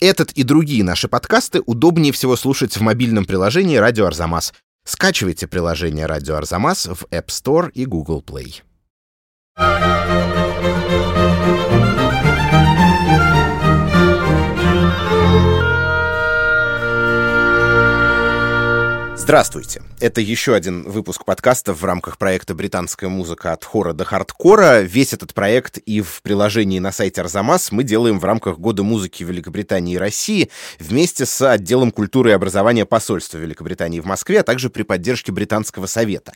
Этот и другие наши подкасты удобнее всего слушать в мобильном приложении «Радио Арзамас». Скачивайте приложение «Радио Арзамас» в App Store и Google Play. Здравствуйте! Это еще один выпуск подкаста в рамках проекта «Британская музыка от хора до хардкора». Весь этот проект и в приложении на сайте Арзамас мы делаем в рамках Года музыки Великобритании и России вместе с отделом культуры и образования посольства Великобритании в Москве, а также при поддержке Британского совета.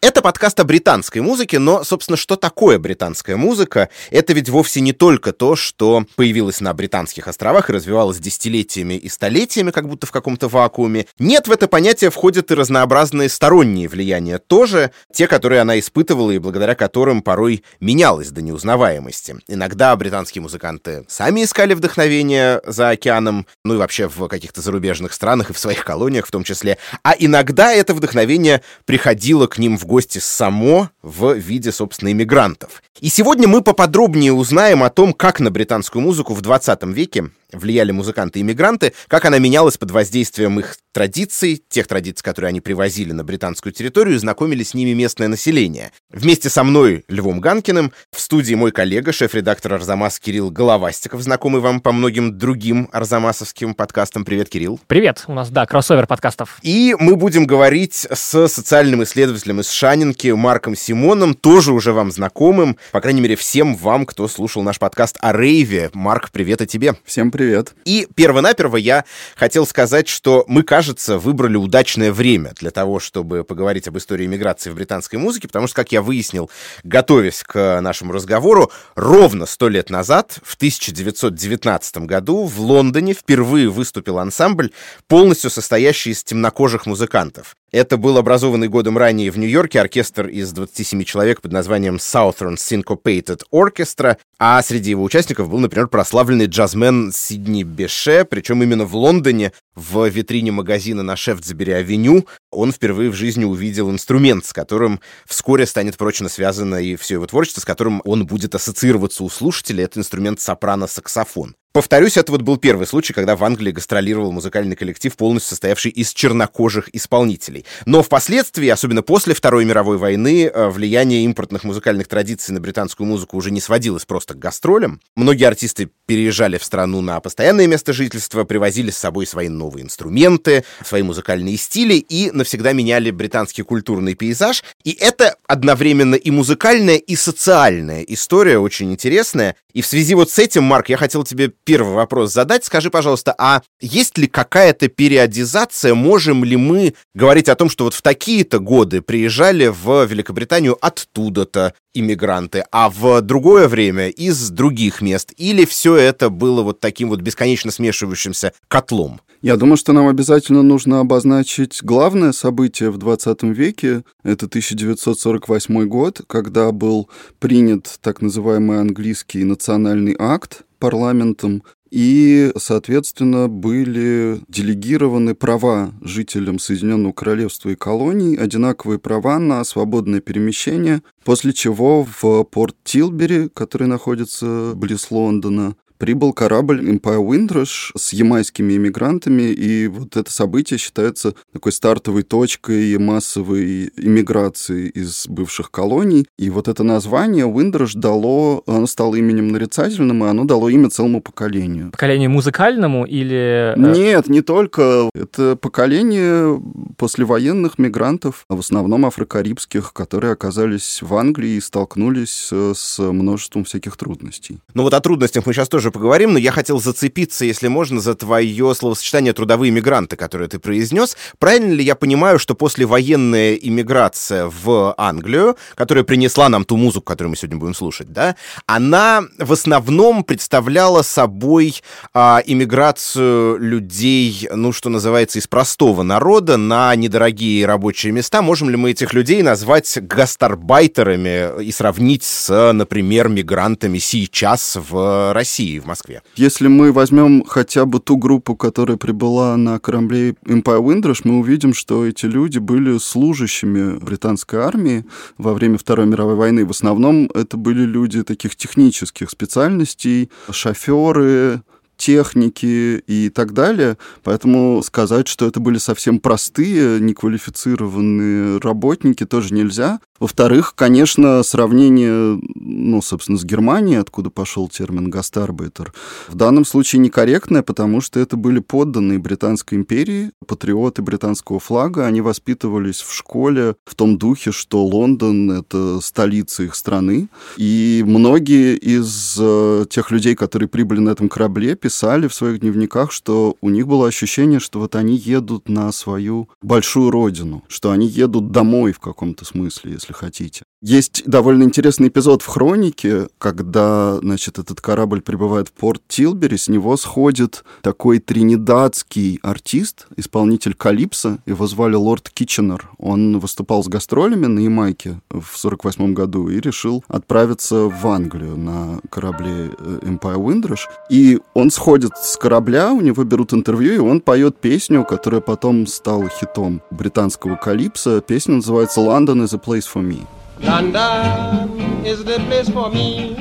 Это подкаст о британской музыке, но, собственно, что такое британская музыка? Это ведь вовсе не только то, что появилось на британских островах и развивалось десятилетиями и столетиями, как будто в каком-то вакууме. Нет, в это понятие входят и разнообразные разные сторонние влияния тоже, те, которые она испытывала и благодаря которым порой менялась до неузнаваемости. Иногда британские музыканты сами искали вдохновение за океаном, ну и вообще в каких-то зарубежных странах и в своих колониях в том числе, а иногда это вдохновение приходило к ним в гости само в виде, собственно, иммигрантов. И сегодня мы поподробнее узнаем о том, как на британскую музыку в 20 веке влияли музыканты-иммигранты, как она менялась под воздействием их традиций, тех традиций, которые они привозили на британскую территорию, и знакомили с ними местное население. Вместе со мной, Львом Ганкиным, в студии мой коллега, шеф-редактор Арзамас Кирилл Головастиков, знакомый вам по многим другим арзамасовским подкастам. Привет, Кирилл. Привет, у нас, да, кроссовер подкастов. И мы будем говорить с социальным исследователем из Шанинки Марком Симоном, тоже уже вам знакомым, по крайней мере, всем вам, кто слушал наш подкаст о рейве. Марк, привет и тебе. Всем привет. И перво-наперво я хотел сказать, что мы, кажется, выбрали удачное время для того, чтобы поговорить об истории миграции в британской музыке, потому что, как я выяснил, готовясь к нашему разговору, ровно сто лет назад, в 1919 году, в Лондоне впервые выступил ансамбль, полностью состоящий из темнокожих музыкантов. Это был образованный годом ранее в Нью-Йорке оркестр из 27 человек под названием Southern Syncopated Orchestra, а среди его участников был, например, прославленный джазмен Сидни Беше, причем именно в Лондоне, в витрине магазина на Шефтсбери-авеню, он впервые в жизни увидел инструмент, с которым вскоре станет прочно связано и все его творчество, с которым он будет ассоциироваться у слушателей. Это инструмент сопрано-саксофон. Повторюсь, это вот был первый случай, когда в Англии гастролировал музыкальный коллектив, полностью состоявший из чернокожих исполнителей. Но впоследствии, особенно после Второй мировой войны, э, влияние импортных музыкальных традиций на британскую музыку уже не сводилось просто к гастролям. Многие артисты переезжали в страну на постоянное место жительства, привозили с собой свои новые инструменты, свои музыкальные стили и навсегда меняли британский культурный пейзаж. И это одновременно и музыкальная, и социальная история, очень интересная. И в связи вот с этим, Марк, я хотел тебе первый вопрос задать. Скажи, пожалуйста, а есть ли какая-то периодизация? Можем ли мы говорить о том, что вот в такие-то годы приезжали в Великобританию оттуда-то иммигранты, а в другое время из других мест? Или все это было вот таким вот бесконечно смешивающимся котлом? Я думаю, что нам обязательно нужно обозначить главное событие в 20 веке. Это 1948 год, когда был принят так называемый английский национальный акт парламентом, и, соответственно, были делегированы права жителям Соединенного Королевства и колоний, одинаковые права на свободное перемещение, после чего в порт Тилбери, который находится близ Лондона, прибыл корабль Empire Windrush с ямайскими иммигрантами, и вот это событие считается такой стартовой точкой массовой иммиграции из бывших колоний. И вот это название Windrush дало, оно стало именем нарицательным, и оно дало имя целому поколению. Поколению музыкальному или... Э, Нет, не только. Это поколение послевоенных мигрантов, в основном афрокарибских, которые оказались в Англии и столкнулись с множеством всяких трудностей. Ну вот о трудностях мы сейчас тоже тоже поговорим, но я хотел зацепиться, если можно, за твое словосочетание «трудовые мигранты», которое ты произнес. Правильно ли я понимаю, что послевоенная иммиграция в Англию, которая принесла нам ту музыку, которую мы сегодня будем слушать, да, она в основном представляла собой а, иммиграцию людей, ну, что называется, из простого народа на недорогие рабочие места. Можем ли мы этих людей назвать гастарбайтерами и сравнить с, например, мигрантами сейчас в России? В Москве. Если мы возьмем хотя бы ту группу, которая прибыла на корабле Empire Windrush, мы увидим, что эти люди были служащими британской армии во время Второй мировой войны. В основном это были люди таких технических специальностей, шоферы, техники и так далее. Поэтому сказать, что это были совсем простые, неквалифицированные работники, тоже нельзя. Во-вторых, конечно, сравнение, ну, собственно, с Германией, откуда пошел термин «гастарбайтер», в данном случае некорректное, потому что это были подданные Британской империи, патриоты британского флага, они воспитывались в школе в том духе, что Лондон — это столица их страны, и многие из э, тех людей, которые прибыли на этом корабле, писали в своих дневниках, что у них было ощущение, что вот они едут на свою большую родину, что они едут домой в каком-то смысле, если хотите. Есть довольно интересный эпизод в «Хронике», когда, значит, этот корабль прибывает в порт Тилбери, с него сходит такой тринидадский артист, исполнитель Калипса, его звали Лорд Китченер. Он выступал с гастролями на Ямайке в 48 году и решил отправиться в Англию на корабле э, Empire Windrush. И он сходит с корабля, у него берут интервью, и он поет песню, которая потом стала хитом британского Калипса. Песня называется «London is a place for me». London is the place for me.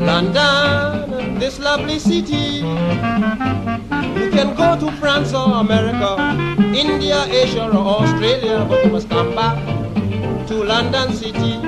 London, this lovely city. You can go to France or America, India, Asia or Australia, but you must come back to London City.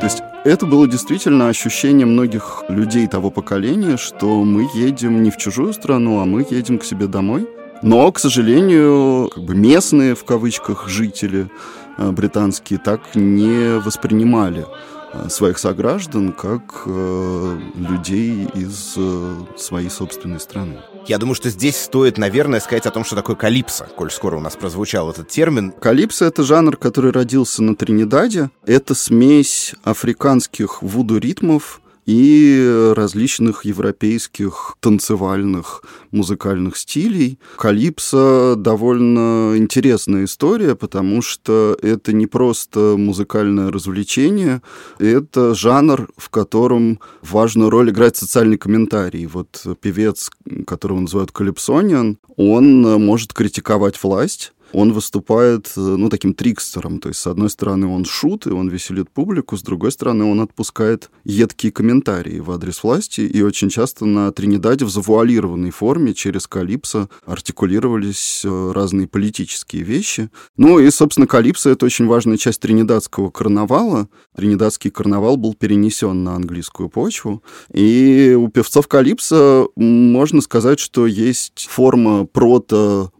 То есть это было действительно ощущение многих людей того поколения, что мы едем не в чужую страну, а мы едем к себе домой. Но, к сожалению, как бы местные, в кавычках, жители э, британские так не воспринимали э, своих сограждан как э, людей из э, своей собственной страны. Я думаю, что здесь стоит, наверное, сказать о том, что такое калипсо, коль скоро у нас прозвучал этот термин. Калипсо — это жанр, который родился на Тринидаде. Это смесь африканских вуду-ритмов и различных европейских танцевальных музыкальных стилей. Калипсо довольно интересная история, потому что это не просто музыкальное развлечение, это жанр, в котором важную роль играет социальный комментарий. Вот певец, которого называют Калипсониан, он может критиковать власть, он выступает, э, ну, таким трикстером. То есть, с одной стороны, он шут, и он веселит публику, с другой стороны, он отпускает едкие комментарии в адрес власти, и очень часто на Тринидаде в завуалированной форме через Калипсо артикулировались э, разные политические вещи. Ну и, собственно, Калипсо — это очень важная часть тринидадского карнавала. Тринидадский карнавал был перенесен на английскую почву, и у певцов Калипсо можно сказать, что есть форма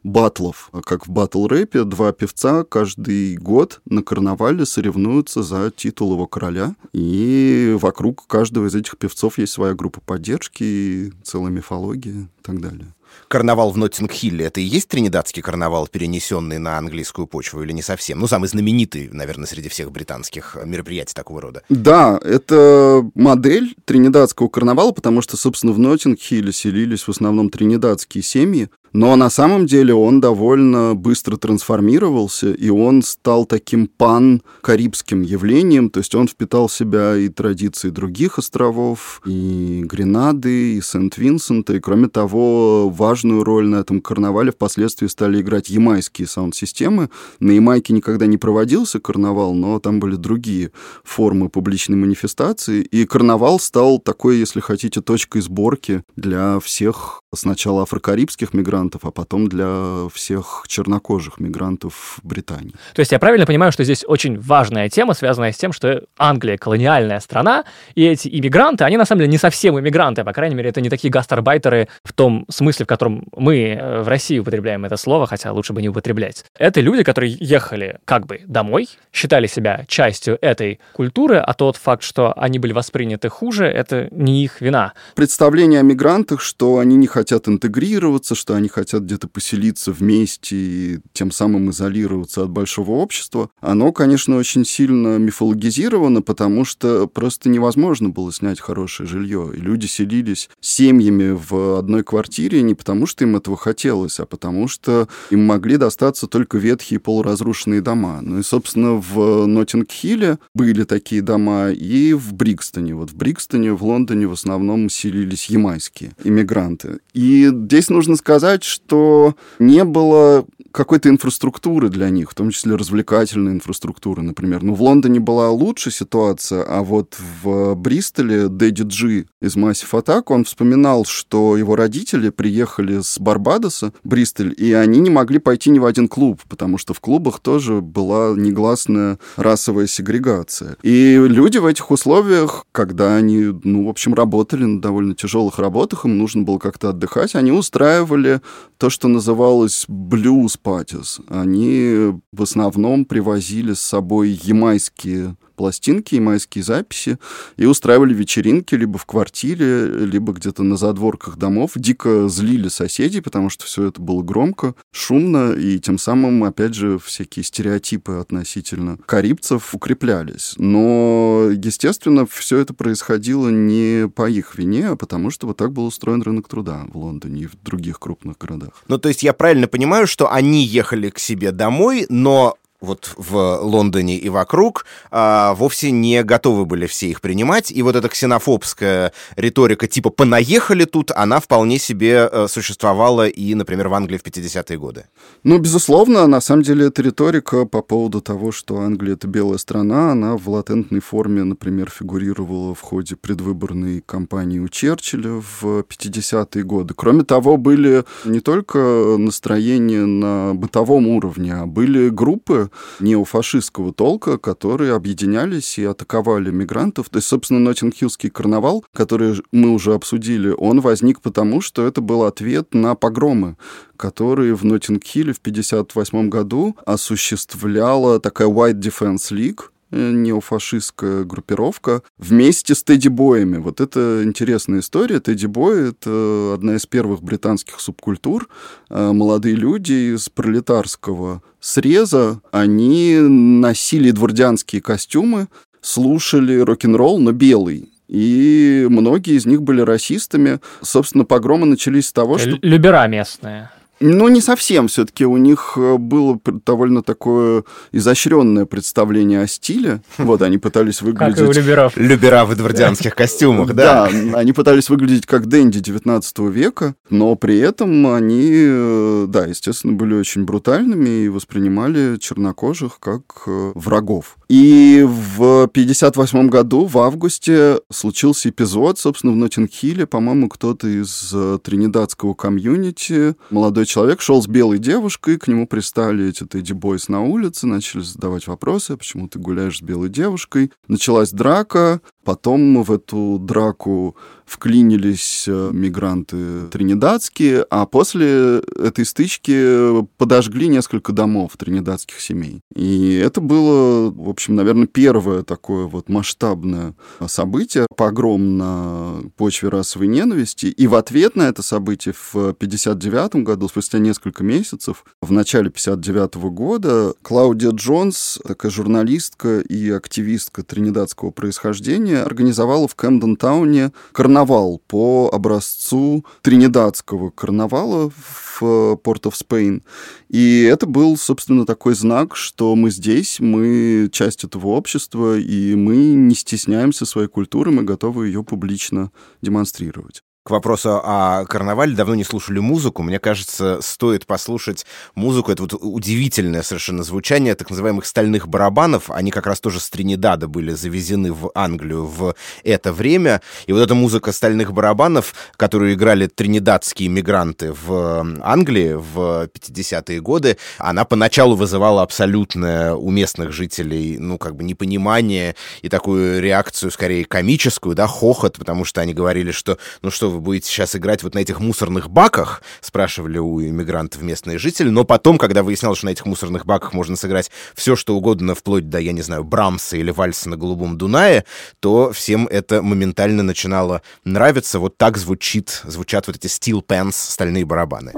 прото-батлов, как в батл батл-рэпе два певца каждый год на карнавале соревнуются за титул его короля. И вокруг каждого из этих певцов есть своя группа поддержки, целая мифология и так далее карнавал в Ноттинг-Хилле, это и есть тринидадский карнавал, перенесенный на английскую почву, или не совсем? Ну, самый знаменитый, наверное, среди всех британских мероприятий такого рода. Да, это модель тринидадского карнавала, потому что, собственно, в Ноттинг-Хилле селились в основном тринидадские семьи, но на самом деле он довольно быстро трансформировался, и он стал таким пан-карибским явлением, то есть он впитал в себя и традиции других островов, и Гренады, и Сент-Винсента, и, кроме того, важную роль на этом карнавале впоследствии стали играть ямайские саунд-системы. На Ямайке никогда не проводился карнавал, но там были другие формы публичной манифестации, и карнавал стал такой, если хотите, точкой сборки для всех сначала афрокарибских мигрантов, мигрантов, а потом для всех чернокожих мигрантов в Британии. То есть я правильно понимаю, что здесь очень важная тема, связанная с тем, что Англия колониальная страна, и эти иммигранты, они на самом деле не совсем иммигранты, а, по крайней мере, это не такие гастарбайтеры в том смысле, в котором мы э, в России употребляем это слово, хотя лучше бы не употреблять. Это люди, которые ехали как бы домой, считали себя частью этой культуры, а тот факт, что они были восприняты хуже, это не их вина. Представление о мигрантах, что они не хотят интегрироваться, что они хотят где-то поселиться вместе и тем самым изолироваться от большого общества, оно, конечно, очень сильно мифологизировано, потому что просто невозможно было снять хорошее жилье. И люди селились семьями в одной квартире, не потому, что им этого хотелось, а потому что им могли достаться только ветхие полуразрушенные дома. Ну и, собственно, в Ноттинг-Хилле были такие дома и в Брикстоне. Вот в Брикстоне, в Лондоне в основном селились ямайские иммигранты. И здесь нужно сказать, что не было какой-то инфраструктуры для них, в том числе развлекательной инфраструктуры, например. Ну, в Лондоне была лучше ситуация, а вот в Бристоле Дэдди Джи из Massive Attack, он вспоминал, что его родители приехали с Барбадоса, Бристоль, и они не могли пойти ни в один клуб, потому что в клубах тоже была негласная расовая сегрегация. И люди в этих условиях, когда они, ну, в общем, работали на довольно тяжелых работах, им нужно было как-то отдыхать, они устраивали то, что называлось блюз патис. Они в основном привозили с собой ямайские пластинки и майские записи и устраивали вечеринки либо в квартире, либо где-то на задворках домов. Дико злили соседей, потому что все это было громко, шумно, и тем самым, опять же, всякие стереотипы относительно карибцев укреплялись. Но, естественно, все это происходило не по их вине, а потому что вот так был устроен рынок труда в Лондоне и в других крупных городах. Ну, то есть я правильно понимаю, что они ехали к себе домой, но вот в Лондоне и вокруг, а, вовсе не готовы были все их принимать. И вот эта ксенофобская риторика типа «понаехали тут», она вполне себе э, существовала и, например, в Англии в 50-е годы. Ну, безусловно, на самом деле эта риторика по поводу того, что Англия — это белая страна, она в латентной форме, например, фигурировала в ходе предвыборной кампании у Черчилля в 50-е годы. Кроме того, были не только настроения на бытовом уровне, а были группы, неофашистского толка, которые объединялись и атаковали мигрантов. То есть, собственно, Ноттингхиллский карнавал, который мы уже обсудили, он возник потому, что это был ответ на погромы, которые в Ноттингхилле в 1958 году осуществляла такая White Defense League, неофашистская группировка вместе с Тедди Боями. Вот это интересная история. Тедди Бой — это одна из первых британских субкультур. Э, молодые люди из пролетарского среза, они носили двордянские костюмы, слушали рок-н-ролл, но белый. И многие из них были расистами. Собственно, погромы начались с того, что... Любера местные. Ну, не совсем. Все-таки у них э, было довольно такое изощренное представление о стиле. Вот, они пытались выглядеть... Как и у Люберов. Любера в эдвардианских костюмах, да. Да, они пытались выглядеть как Дэнди 19 века, но при этом они, э, да, естественно, были очень брутальными и воспринимали чернокожих как э, врагов. И в 58 году, в августе, случился эпизод, собственно, в Ноттинг-Хилле, по-моему, кто-то из тринидадского комьюнити, молодой молодой человек шел с белой девушкой, к нему пристали эти Тедди Бойс на улице, начали задавать вопросы, почему ты гуляешь с белой девушкой. Началась драка, потом в эту драку вклинились э, мигранты тринидадские, а после этой стычки подожгли несколько домов тринидадских семей. И это было, в общем, наверное, первое такое вот масштабное событие, погром на почве расовой ненависти. И в ответ на это событие в 59 году, спустя несколько месяцев, в начале 59 года, Клаудия Джонс, такая журналистка и активистка тринидадского происхождения, организовала в Кэмден-тауне карнавал по образцу тринидадского карнавала в Порт оф Спейн. И это был, собственно, такой знак, что мы здесь, мы часть этого общества, и мы не стесняемся своей культуры, мы готовы ее публично демонстрировать к вопросу о карнавале. Давно не слушали музыку. Мне кажется, стоит послушать музыку. Это вот удивительное совершенно звучание так называемых стальных барабанов. Они как раз тоже с Тринидада были завезены в Англию в это время. И вот эта музыка стальных барабанов, которую играли тринидадские мигранты в Англии в 50-е годы, она поначалу вызывала абсолютное у местных жителей, ну, как бы непонимание и такую реакцию, скорее, комическую, да, хохот, потому что они говорили, что, ну что, вы будете сейчас играть вот на этих мусорных баках, спрашивали у иммигрантов местные жители, но потом, когда выяснялось, что на этих мусорных баках можно сыграть все, что угодно, вплоть до, я не знаю, Брамса или вальса на Голубом Дунае, то всем это моментально начинало нравиться. Вот так звучит, звучат вот эти steel pants, стальные барабаны.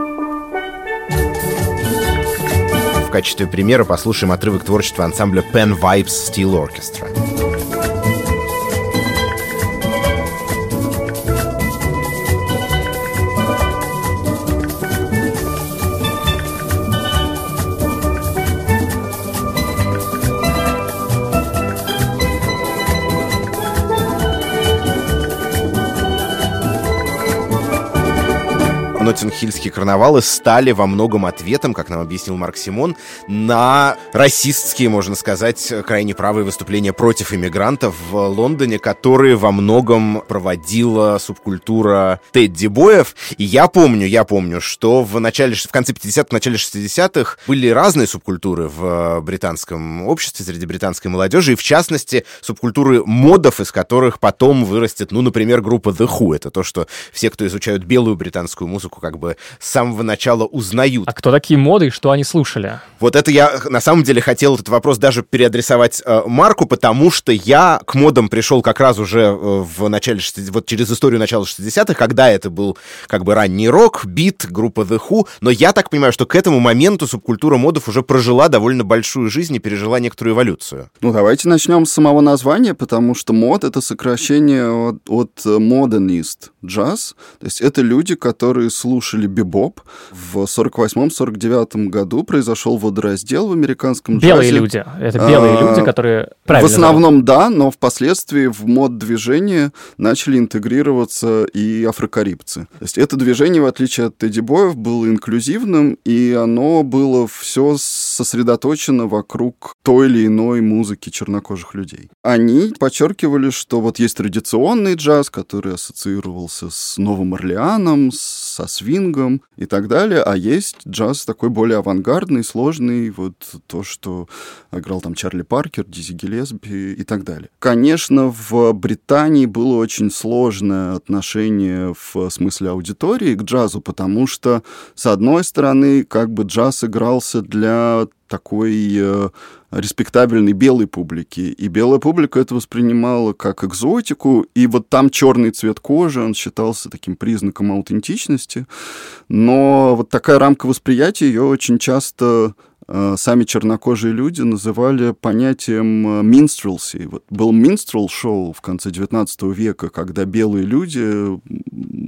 В качестве примера послушаем отрывок творчества ансамбля Pen Vibes Steel Orchestra. Ноттинг-Хильские карнавалы стали во многом ответом, как нам объяснил Марк Симон, на расистские, можно сказать, крайне правые выступления против иммигрантов в Лондоне, которые во многом проводила субкультура Тедди Боев. И я помню, я помню, что в начале, в конце 50-х, начале 60-х были разные субкультуры в британском обществе, среди британской молодежи, и в частности субкультуры модов, из которых потом вырастет, ну, например, группа The Who. Это то, что все, кто изучают белую британскую музыку, как бы с самого начала узнают. А кто такие моды и что они слушали? Вот это я на самом деле хотел этот вопрос даже переадресовать э, Марку, потому что я к модам пришел как раз уже э, в начале 60 вот через историю начала 60-х, когда это был как бы ранний рок, бит, группа The Who, но я так понимаю, что к этому моменту субкультура модов уже прожила довольно большую жизнь и пережила некоторую эволюцию. Ну, давайте начнем с самого названия, потому что мод — это сокращение от, от modernist, джаз. То есть это люди, которые слушали бибоп. В 48-49 году произошел водораздел в американском белые джазе. люди. Это белые А, люди, которые В основном да, но впоследствии в мод-движение начали интегрироваться и афрокарибцы. То есть это движение, в отличие от Тедди Боев, было инклюзивным, и оно было все сосредоточено вокруг той или иной музыки чернокожих людей. Они подчеркивали, что вот есть традиционный джаз, который ассоциировался с Новым Орлеаном, со свингом и так далее, а есть джаз такой более авангардный, сложный, вот то, что играл там Чарли Паркер, Дизи Гиллеспи и так далее. Конечно, в Британии было очень сложное отношение в смысле аудитории к джазу, потому что, с одной стороны, как бы джаз игрался для такой э, респектабельной белой публики. И белая публика это воспринимала как экзотику, и вот там черный цвет кожи, он считался таким признаком аутентичности. Но вот такая рамка восприятия ее очень часто сами чернокожие люди называли понятием э, minstrelsy. Вот был minstrel шоу в конце 19 века, когда белые люди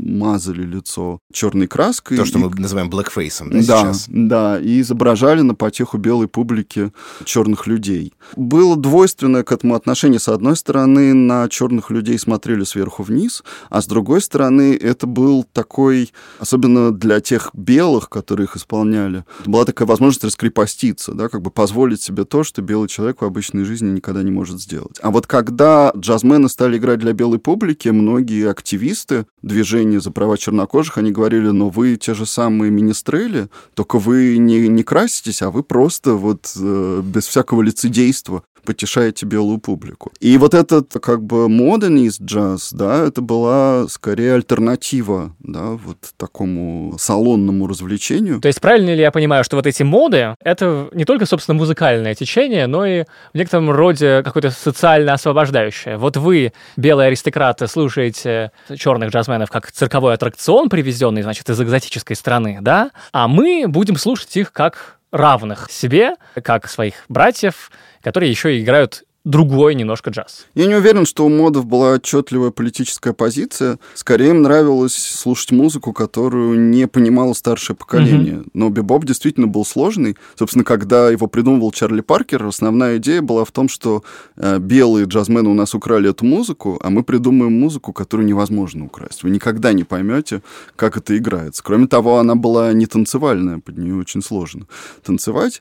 мазали лицо черной краской. То, что и- мы называем блэкфейсом, да, да, сейчас? да, и изображали на потеху белой публики черных людей. Было двойственное к этому отношение. С одной стороны, на черных людей смотрели сверху вниз, а с другой стороны, это был такой, особенно для тех белых, которые их исполняли, была такая возможность раскрепоститься, да, как бы позволить себе то, что белый человек в обычной жизни никогда не может сделать. А вот когда джазмены стали играть для белой публики, многие активисты движения за права чернокожих, они говорили, но вы те же самые министрели, только вы не, не краситесь, а вы просто вот э, без всякого лицедейства потешаете белую публику. И вот этот как бы модернист джаз, да, это была скорее альтернатива, да, вот такому салонному развлечению. То есть правильно ли я понимаю, что вот эти моды — это не только, собственно, музыкальное течение, но и в некотором роде какое-то социально освобождающее? Вот вы, белые аристократы, слушаете черных джазменов как цирковой аттракцион, привезенный, значит, из экзотической страны, да? А мы будем слушать их как равных себе, как своих братьев, которые еще играют другой немножко джаз. Я не уверен, что у модов была отчетливая политическая позиция. Скорее им нравилось слушать музыку, которую не понимало старшее поколение. Но бибоп действительно был сложный. Собственно, когда его придумывал Чарли Паркер, основная идея была в том, что э, белые джазмены у нас украли эту музыку, а мы придумаем музыку, которую невозможно украсть. Вы никогда не поймете, как это играется. Кроме того, она была не танцевальная, под нее очень сложно танцевать.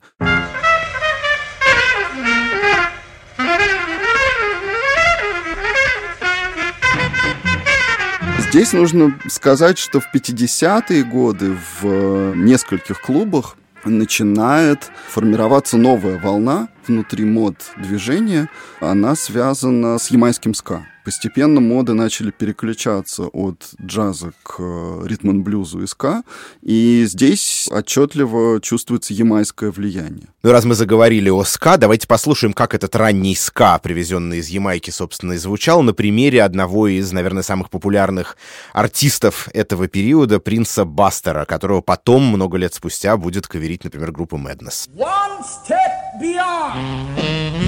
Здесь нужно сказать, что в 50-е годы в э, нескольких клубах начинает формироваться новая волна внутри мод движения. Она связана с ямайским ска. Постепенно моды начали переключаться от джаза к э, ритм-блюзу и ска, и здесь отчетливо чувствуется ямайское влияние. Ну, раз мы заговорили о ска, давайте послушаем, как этот ранний ска, привезенный из Ямайки, собственно, и звучал на примере одного из, наверное, самых популярных артистов этого периода, принца Бастера, которого потом, много лет спустя, будет каверить, например, группа Madness. One step beyond.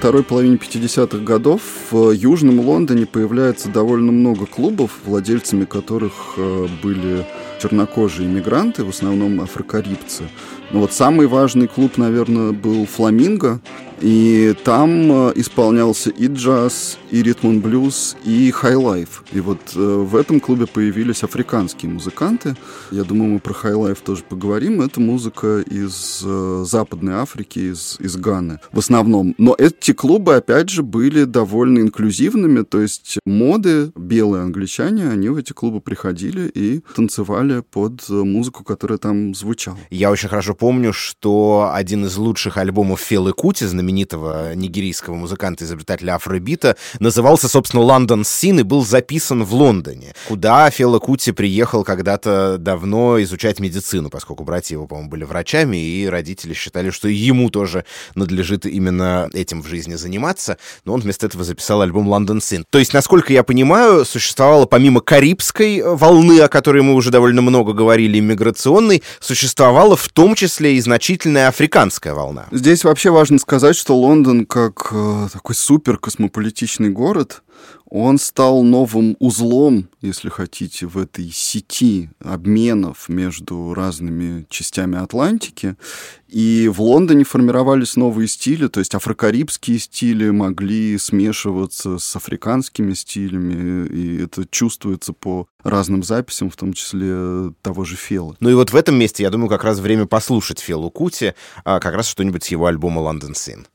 Второй половине 50-х годов в Южном Лондоне появляется довольно много клубов, владельцами которых э, были чернокожие иммигранты, в основном афрокарибцы. Но вот самый важный клуб, наверное, был «Фламинго», и там э, исполнялся и джаз, и ритм блюз, и хай-лайф. И вот э, в этом клубе появились африканские музыканты. Я думаю, мы про хай-лайф тоже поговорим. Это музыка из э, Западной Африки, из, из Ганы в основном. Но эти клубы, опять же, были довольно инклюзивными. То есть моды, белые англичане, они в эти клубы приходили и танцевали под музыку, которая там звучала. Я очень хорошо помню, что один из лучших альбомов Фелы Кути, знаменитый знаменитого нигерийского музыканта-изобретателя афробита, назывался, собственно, «Лондон Син» и был записан в Лондоне, куда Фела Кути приехал когда-то давно изучать медицину, поскольку братья его, по-моему, были врачами, и родители считали, что ему тоже надлежит именно этим в жизни заниматься, но он вместо этого записал альбом «Лондон Син». То есть, насколько я понимаю, существовало помимо карибской волны, о которой мы уже довольно много говорили, иммиграционной, существовала в том числе и значительная африканская волна. Здесь вообще важно сказать, что Лондон как э, такой супер космополитичный город, он стал новым узлом, если хотите, в этой сети обменов между разными частями Атлантики. И в Лондоне формировались новые стили, то есть афрокарибские стили могли смешиваться с африканскими стилями, и это чувствуется по разным записям, в том числе того же Фела. Ну и вот в этом месте, я думаю, как раз время послушать Фелу Кути, а как раз что-нибудь с его альбома «London Scene».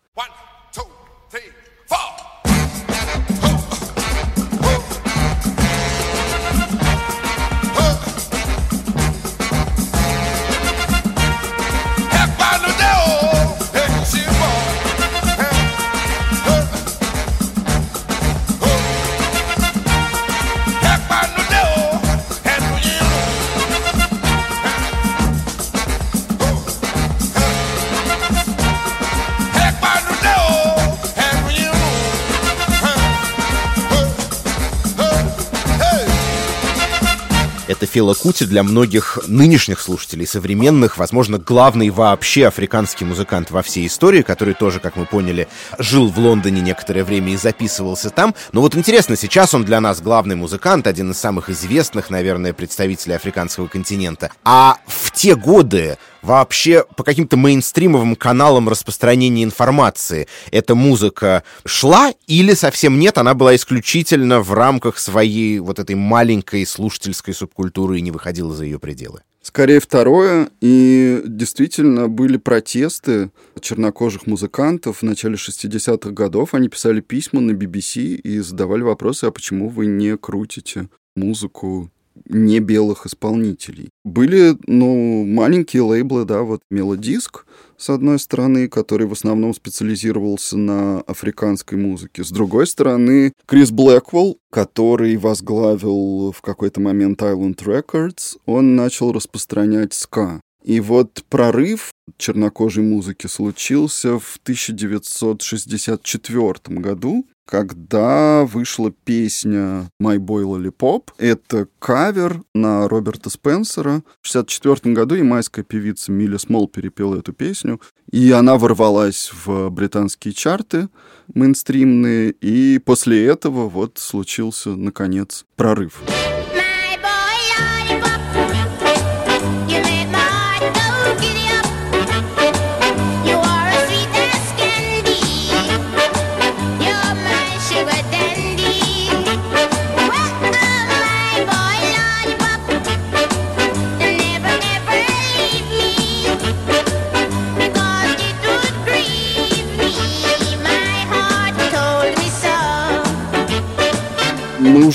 Это Фела Кути для многих нынешних слушателей, современных, возможно, главный вообще африканский музыкант во всей истории, который тоже, как мы поняли, жил в Лондоне некоторое время и записывался там. Но вот интересно, сейчас он для нас главный музыкант, один из самых известных, наверное, представителей африканского континента. А в те годы вообще по каким-то мейнстримовым каналам распространения информации эта музыка шла или совсем нет, она была исключительно в рамках своей вот этой маленькой слушательской субкультуры и не выходила за ее пределы? Скорее второе. И действительно были протесты чернокожих музыкантов в начале 60-х годов. Они писали письма на BBC и задавали вопросы, а почему вы не крутите музыку не белых исполнителей. Были, ну, маленькие лейблы, да, вот Мелодиск, с одной стороны, который в основном специализировался на африканской музыке. С другой стороны, Крис Блэквелл, который возглавил в какой-то момент Island Records, он начал распространять ска. И вот прорыв чернокожей музыки случился в 1964 году, когда вышла песня «My Boy Lollipop». Это кавер на Роберта Спенсера. В 1964 году ямайская певица Милли Смол перепела эту песню, и она ворвалась в британские чарты мейнстримные, и после этого вот случился, наконец, прорыв. Мы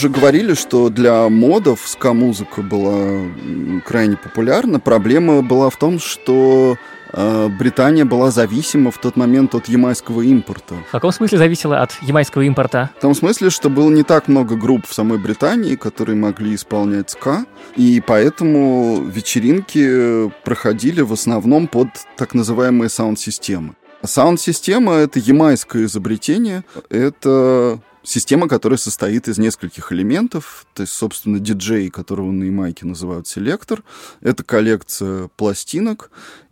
уже говорили, что для модов ска-музыка была крайне популярна. Проблема была в том, что э, Британия была зависима в тот момент от ямайского импорта. В каком смысле зависела от ямайского импорта? В том смысле, что было не так много групп в самой Британии, которые могли исполнять ска, и поэтому вечеринки проходили в основном под так называемые саунд-системы. Саунд-система — это ямайское изобретение. Это Система, которая состоит из нескольких элементов, то есть, собственно, диджей, которого на Ямайке называют селектор, это коллекция пластинок,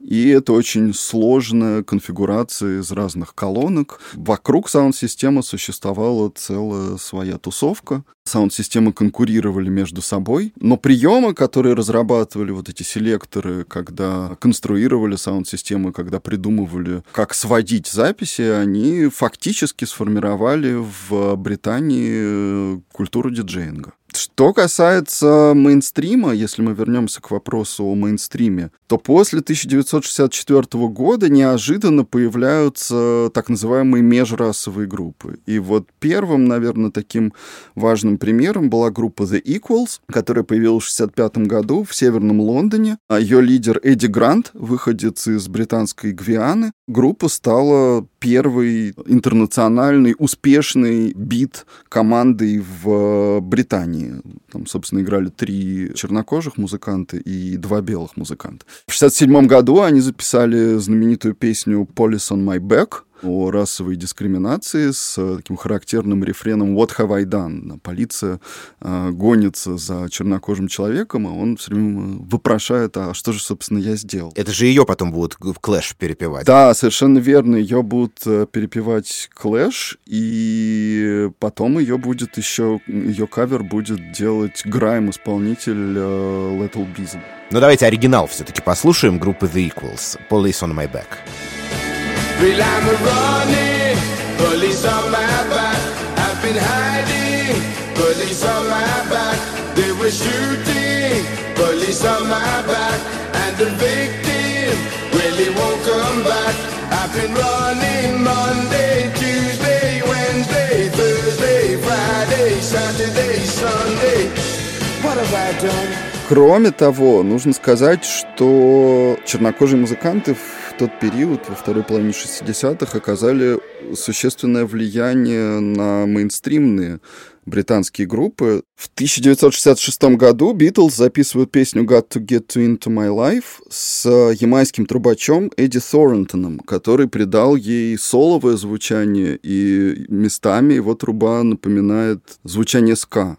и это очень сложная конфигурация из разных колонок. Вокруг саунд-системы существовала целая своя тусовка. Саунд-системы конкурировали между собой, но приемы, которые разрабатывали вот эти селекторы, когда конструировали саунд-системы, когда придумывали, как сводить записи, они фактически сформировали в Британии культуру диджеинга. Что касается мейнстрима, если мы вернемся к вопросу о мейнстриме, то после 1964 года неожиданно появляются так называемые межрасовые группы. И вот первым, наверное, таким важным примером была группа The Equals, которая появилась в 1965 году в Северном Лондоне. А ее лидер Эдди Грант, выходец из британской Гвианы. Группа стала первой интернациональной успешной бит командой в Британии. Там, собственно, играли три чернокожих музыканта и два белых музыканта. В 1967 году они записали знаменитую песню «Police on my back», о расовой дискриминации с э, таким характерным рефреном «What have I done?». Полиция э, гонится за чернокожим человеком, а он все время вопрошает, а что же, собственно, я сделал? Это же ее потом будут The Clash перепевать. Да, совершенно верно. Ее будут э, перепевать Clash, и потом ее будет еще, ее кавер будет делать Грайм-исполнитель э, Lethal Bizzle. Ну давайте оригинал все-таки послушаем группы The Equals «Police on my back». Well, I'm running, police on my back. I've been hiding, police on my back. They were shooting, police on my back. And the victim really won't come back. I've been running Monday, Tuesday, Wednesday, Thursday, Friday, Saturday, Sunday. What have I done? Кроме того, нужно сказать, что чернокожие музыканты тот период, во второй половине 60-х, оказали существенное влияние на мейнстримные британские группы. В 1966 году Битлз записывают песню «Got to get to into my life» с ямайским трубачом Эдди Thorntoном, который придал ей соловое звучание, и местами его труба напоминает звучание ска.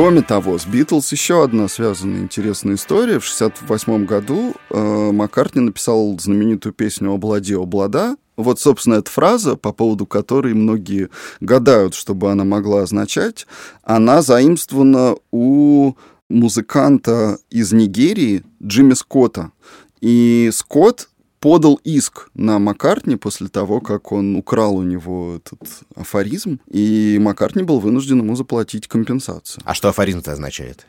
Кроме того, с Битлз еще одна связанная интересная история. В 1968 году э, Маккартни написал знаменитую песню «Облади, облада». Вот, собственно, эта фраза, по поводу которой многие гадают, чтобы она могла означать, она заимствована у музыканта из Нигерии Джимми Скотта. И Скотт подал иск на Маккартни после того, как он украл у него этот афоризм, и Маккартни был вынужден ему заплатить компенсацию. А что афоризм-то означает?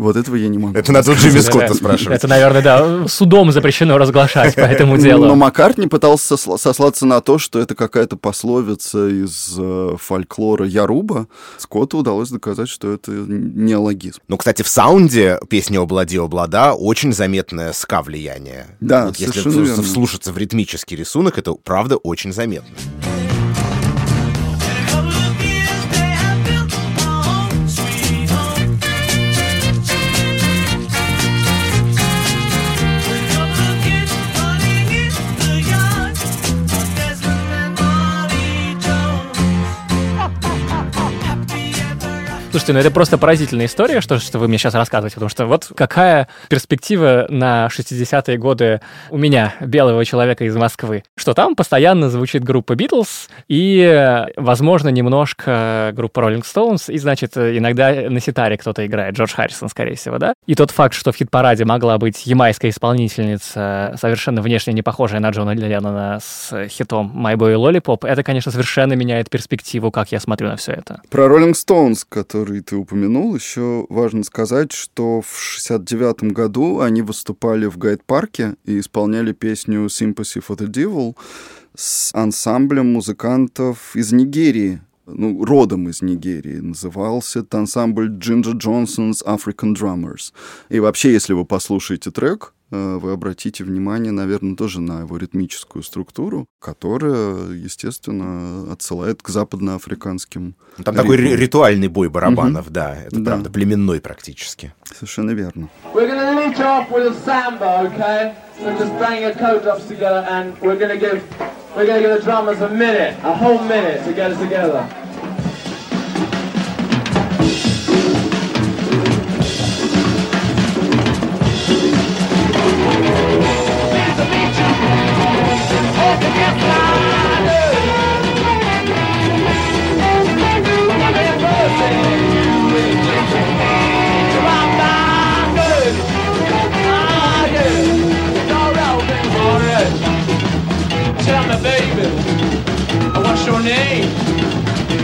Вот этого я не могу. Это надо у Джимми Скотта спрашивать. Это, наверное, да, судом запрещено разглашать по этому делу. Но Маккартни пытался сослаться на то, что это какая-то пословица из э, фольклора Яруба. Скотту удалось доказать, что это неологизм. Ну, кстати, в саунде песни «Облади, облада» очень заметное ска-влияние. Да, вот Если вслушаться в ритмический рисунок, это, правда, очень заметно. Слушайте, ну это просто поразительная история, что, что вы мне сейчас рассказываете, потому что вот какая перспектива на 60-е годы у меня, белого человека из Москвы, что там постоянно звучит группа Битлз и, возможно, немножко группа Rolling Stones, и, значит, иногда на ситаре кто-то играет, Джордж Харрисон, скорее всего, да? И тот факт, что в хит-параде могла быть ямайская исполнительница, совершенно внешне не похожая на Джона Леннона с хитом «My Boy Lollipop», это, конечно, совершенно меняет перспективу, как я смотрю на все это. Про Rolling Stones, который который ты упомянул, еще важно сказать, что в 69 году они выступали в Гайд-парке и исполняли песню «Sympathy for the Devil» с ансамблем музыкантов из Нигерии, ну, родом из Нигерии. Назывался это ансамбль Ginger Johnson's African Drummers. И вообще, если вы послушаете трек, вы обратите внимание, наверное, тоже на его ритмическую структуру, которая, естественно, отсылает к западноафриканским ну, Там такой ритуальный бой барабанов, угу. да, это да. правда, племенной практически. Совершенно верно. So just bang your coat drops together and we're gonna give we're gonna give the drummers a minute, a whole minute to get it together. Hey,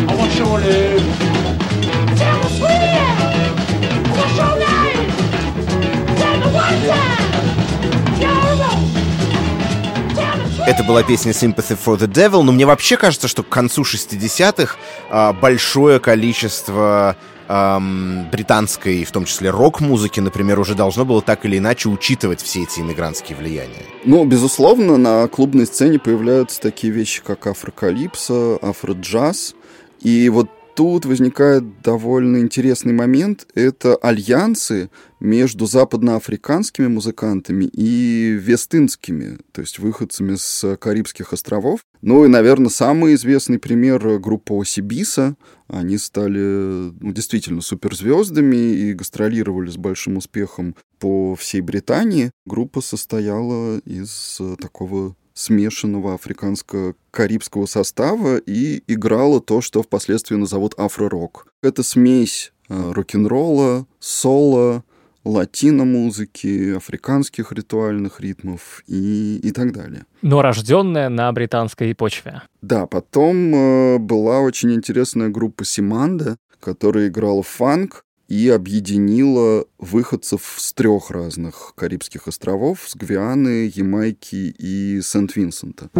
I want your love. Это была песня Sympathy for the Devil, но мне вообще кажется, что к концу 60-х а, большое количество эм, британской, в том числе рок-музыки, например, уже должно было так или иначе учитывать все эти иммигрантские влияния. Ну, безусловно, на клубной сцене появляются такие вещи, как афрокалипсо, афроджаз. И вот тут возникает довольно интересный момент. Это альянсы между западноафриканскими музыкантами и вестынскими, то есть выходцами с Карибских островов. Ну и, наверное, самый известный пример группа Осибиса. Они стали ну, действительно суперзвездами и гастролировали с большим успехом по всей Британии. Группа состояла из такого смешанного африканско-карибского состава и играла то, что впоследствии назовут афро-рок. Это смесь э, рок-н-ролла, соло, латино-музыки, африканских ритуальных ритмов и, и так далее. Но рожденная на британской почве. Да, потом э, была очень интересная группа Симанда, которая играла фанк, и объединила выходцев с трех разных Карибских островов, с Гвианы, Ямайки и Сент-Винсента.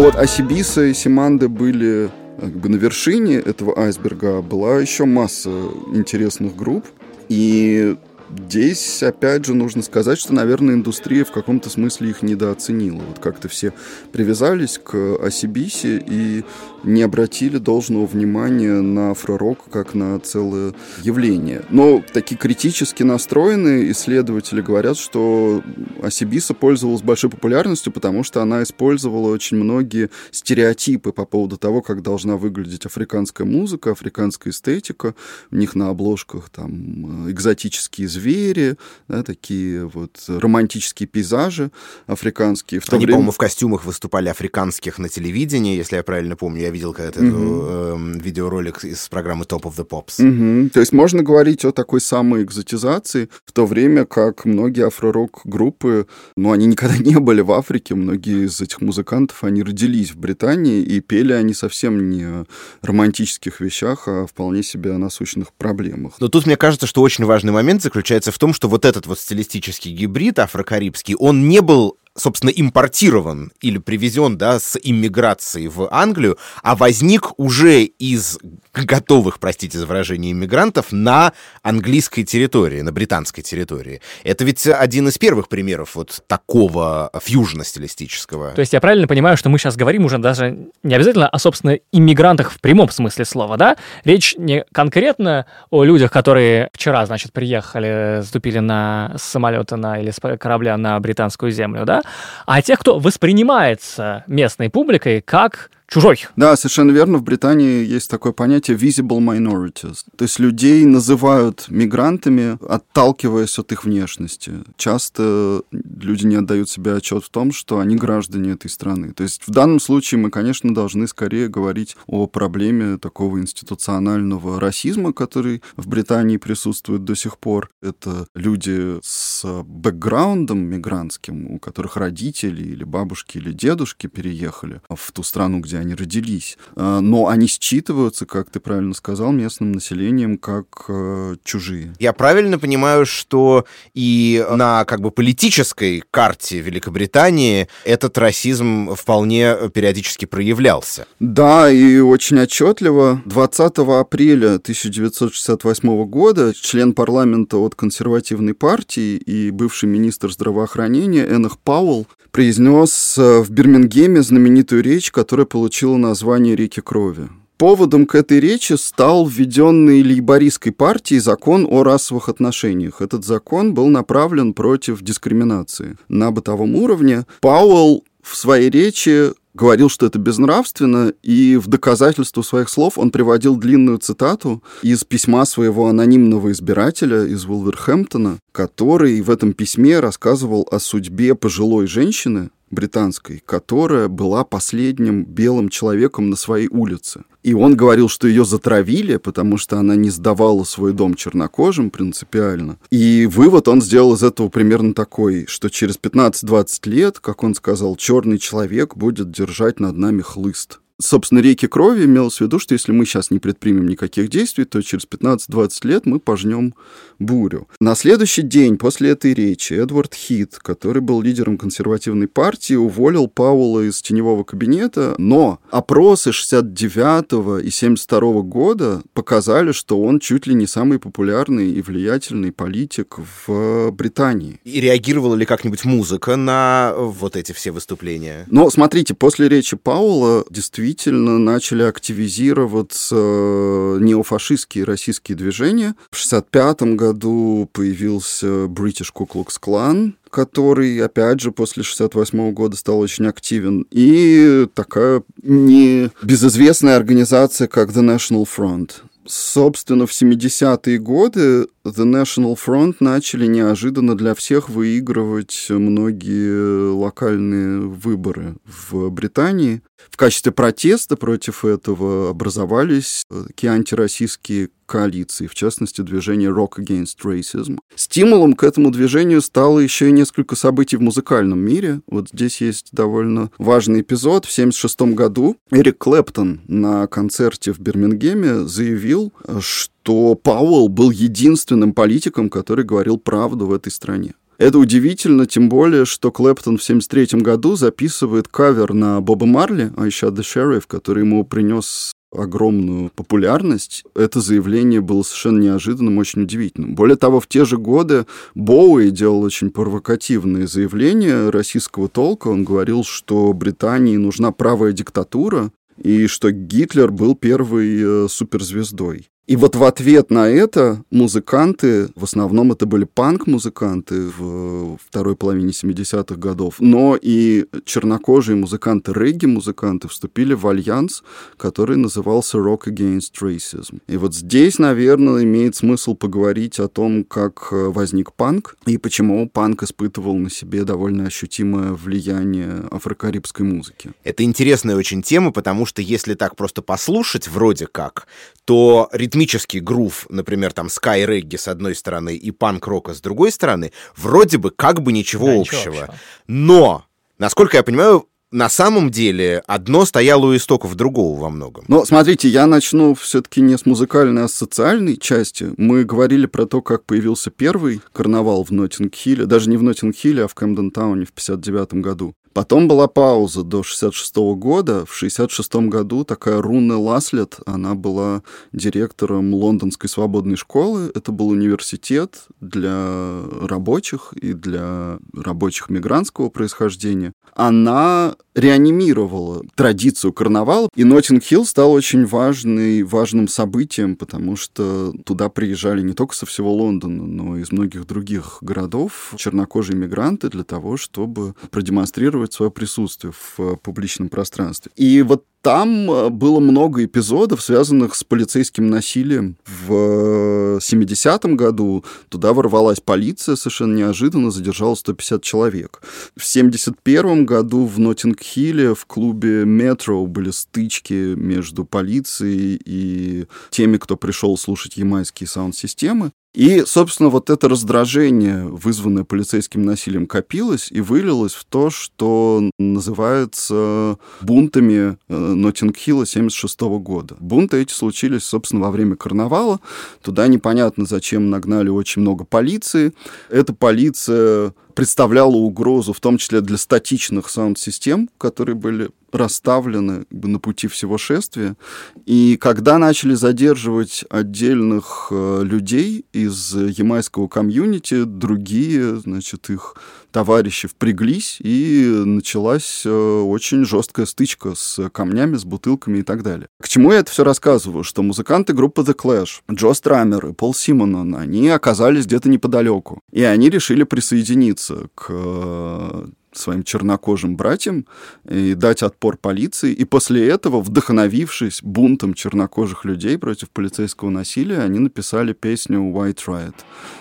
Вот Асибиса и Симанды были как бы на вершине этого айсберга была еще масса интересных групп. И Здесь, опять же, нужно сказать, что, наверное, индустрия в каком-то смысле их недооценила. Вот как-то все привязались к Осибисе и не обратили должного внимания на афророк как на целое явление. Но такие критически настроенные исследователи говорят, что Осибиса пользовалась большой популярностью, потому что она использовала очень многие стереотипы по поводу того, как должна выглядеть африканская музыка, африканская эстетика. У них на обложках там экзотические звери, да, такие вот романтические пейзажи африканские. В Они, время... по-моему, в костюмах выступали африканских на телевидении, если я правильно помню. Я видел когда-то mm-hmm. э, видеоролик из программы Top of the Pops. Mm-hmm. То есть можно говорить о такой самой экзотизации, в то время как многие афро-рок-группы, ну, они никогда не были в Африке, многие из этих музыкантов, они родились в Британии, и пели они совсем не о романтических вещах, а вполне себе о насущных проблемах. Но тут мне кажется, что очень важный момент заключается заключается в том, что вот этот вот стилистический гибрид афрокарибский, он не был собственно, импортирован или привезен, да, с иммиграцией в Англию, а возник уже из готовых, простите за выражение, иммигрантов на английской территории, на британской территории. Это ведь один из первых примеров вот такого фьюжна стилистического. То есть я правильно понимаю, что мы сейчас говорим уже даже не обязательно о, собственно, иммигрантах в прямом смысле слова, да? Речь не конкретно о людях, которые вчера, значит, приехали, ступили на самолета на, или с корабля на британскую землю, да? а тех, кто воспринимается местной публикой как чужой. Да, совершенно верно. В Британии есть такое понятие visible minorities. То есть людей называют мигрантами, отталкиваясь от их внешности. Часто люди не отдают себе отчет в том, что они граждане этой страны. То есть в данном случае мы, конечно, должны скорее говорить о проблеме такого институционального расизма, который в Британии присутствует до сих пор. Это люди с бэкграундом мигрантским, у которых родители или бабушки или дедушки переехали в ту страну, где они родились. А, но они считываются, как ты правильно сказал, местным населением как э, чужие. Я правильно понимаю, что и на как бы политической карте Великобритании этот расизм вполне периодически проявлялся? Да, и очень отчетливо. 20 апреля 1968 года член парламента от консервативной партии и бывший министр здравоохранения Энах Пауэлл произнес э, в Бирмингеме знаменитую речь, которая получила название «Реки крови». Поводом к этой речи стал введенный лейбористской партией закон о расовых отношениях. Этот закон был направлен против дискриминации на бытовом уровне. Пауэлл в своей речи говорил, что это безнравственно, и в доказательство своих слов он приводил длинную цитату из письма своего анонимного избирателя из Вулверхэмптона, который в этом письме рассказывал о судьбе пожилой женщины, британской, которая была последним белым человеком на своей улице. И он говорил, что ее затравили, потому что она не сдавала свой дом чернокожим принципиально. И вывод он сделал из этого примерно такой, что через 15-20 лет, как он сказал, черный человек будет держать над нами хлыст собственно, реки крови имелось в виду, что если мы сейчас не предпримем никаких действий, то через 15-20 лет мы пожнем бурю. На следующий день после этой речи Эдвард Хит, который был лидером консервативной партии, уволил Пауэлла из теневого кабинета, но опросы 69 и 72 года показали, что он чуть ли не самый популярный и влиятельный политик в Британии. И реагировала ли как-нибудь музыка на вот эти все выступления? Но смотрите, после речи Пауэлла действительно действительно начали активизироваться э, неофашистские российские движения. В 1965 году появился British Ku Klux Klan, который, опять же, после 68 года стал очень активен, и такая небезызвестная организация, как The National Front. Собственно, в 70-е годы The National Front начали неожиданно для всех выигрывать многие локальные выборы в Британии. В качестве протеста против этого образовались такие антироссийские коалиции, в частности, движение Rock Against Racism. Стимулом к этому движению стало еще и несколько событий в музыкальном мире. Вот здесь есть довольно важный эпизод. В 1976 году Эрик Клэптон на концерте в Бирмингеме заявил, что Пауэлл был единственным политиком, который говорил правду в этой стране. Это удивительно, тем более, что Клэптон в 1973 году записывает кавер на Боба Марли, а еще The Sheriff, который ему принес огромную популярность, это заявление было совершенно неожиданным, очень удивительным. Более того, в те же годы Боуи делал очень провокативные заявления российского толка. Он говорил, что Британии нужна правая диктатура, и что Гитлер был первой э, суперзвездой. И вот в ответ на это музыканты, в основном это были панк-музыканты в второй половине 70-х годов, но и чернокожие музыканты, регги-музыканты вступили в альянс, который назывался Rock Against Racism. И вот здесь, наверное, имеет смысл поговорить о том, как возник панк и почему панк испытывал на себе довольно ощутимое влияние афрокарибской музыки. Это интересная очень тема, потому что если так просто послушать, вроде как, то ритмический грув, например, там скай регги с одной стороны и панк-рока с другой стороны, вроде бы как бы ничего да, общего. Ничего общего. Но, насколько я понимаю, на самом деле одно стояло у истоков другого во многом. Но смотрите, я начну все-таки не с музыкальной, а с социальной части. Мы говорили про то, как появился первый карнавал в Ноттинг-Хилле, даже не в Ноттинг-Хилле, а в Кэмден-Тауне в 59 году. Потом была пауза до 66 года. В 66 году такая Руна Ласлет, она была директором Лондонской свободной школы. Это был университет для рабочих и для рабочих мигрантского происхождения. Она реанимировала традицию карнавала, и Ноттинг-Хилл стал очень важный, важным событием, потому что туда приезжали не только со всего Лондона, но и из многих других городов чернокожие мигранты для того, чтобы продемонстрировать демонстрировать свое присутствие в э, публичном пространстве. И вот там э, было много эпизодов, связанных с полицейским насилием. В 70-м году туда ворвалась полиция, совершенно неожиданно задержала 150 человек. В 71-м году в Ноттинг-Хилле в клубе «Метро» были стычки между полицией и теми, кто пришел слушать ямайские саунд-системы. И, собственно, вот это раздражение, вызванное полицейским насилием, копилось и вылилось в то, что называется бунтами Ноттинг-Хилла 76 года. Бунты эти случились, собственно, во время карнавала. Туда непонятно, зачем нагнали очень много полиции. Эта полиция представляла угрозу, в том числе для статичных саунд-систем, которые были расставлены на пути всего шествия. И когда начали задерживать отдельных э, людей из ямайского комьюнити, другие, значит, их товарищи впряглись, и началась э, очень жесткая стычка с камнями, с бутылками и так далее. К чему я это все рассказываю? Что музыканты группы The Clash, Джо Страмер и Пол Симонон, они оказались где-то неподалеку. И они решили присоединиться к э, своим чернокожим братьям и дать отпор полиции. И после этого, вдохновившись бунтом чернокожих людей против полицейского насилия, они написали песню White Riot.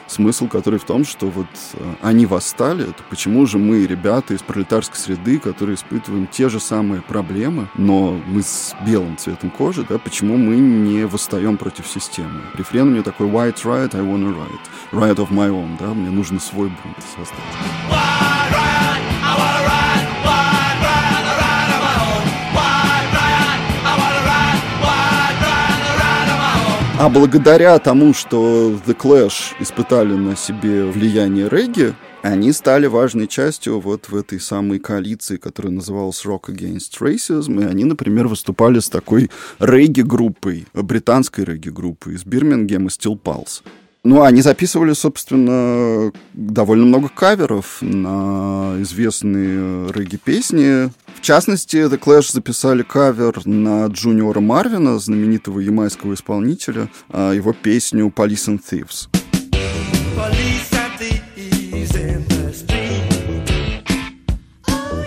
Смысл который в том, что вот э, они восстали, это почему же мы, ребята из пролетарской среды, которые испытываем те же самые проблемы, но мы с белым цветом кожи, да, почему мы не восстаем против системы? Рефрен у нее такой White Riot, I wanna riot. Riot of my own, да, мне нужно свой бунт создать. А благодаря тому, что The Clash испытали на себе влияние регги, они стали важной частью вот в этой самой коалиции, которая называлась Rock Against Racism, и они, например, выступали с такой регги-группой, британской регги-группой из Бирмингема Steel Pulse. Ну, они записывали, собственно, довольно много каверов на известные регги-песни. В частности, The Clash записали кавер на Джуниора Марвина, знаменитого ямайского исполнителя, а, его песню «Police and Thieves». Police and in the street. Oh.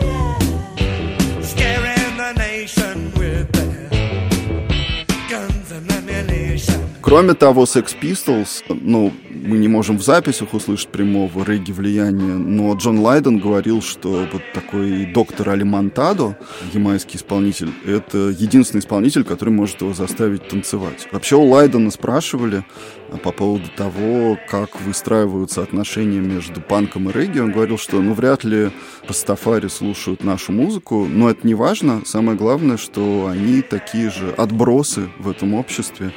Кроме того, Sex Pistols, ну, мы не можем в записях услышать прямого регги влияния, но Джон Лайден говорил, что вот такой доктор Алимантадо, ямайский исполнитель, это единственный исполнитель, который может его заставить танцевать. Вообще у Лайдена спрашивали а, по поводу того, как выстраиваются отношения между панком и регги. Он говорил, что ну вряд ли Пастафари слушают нашу музыку, но это не важно. Самое главное, что они такие же отбросы в этом обществе,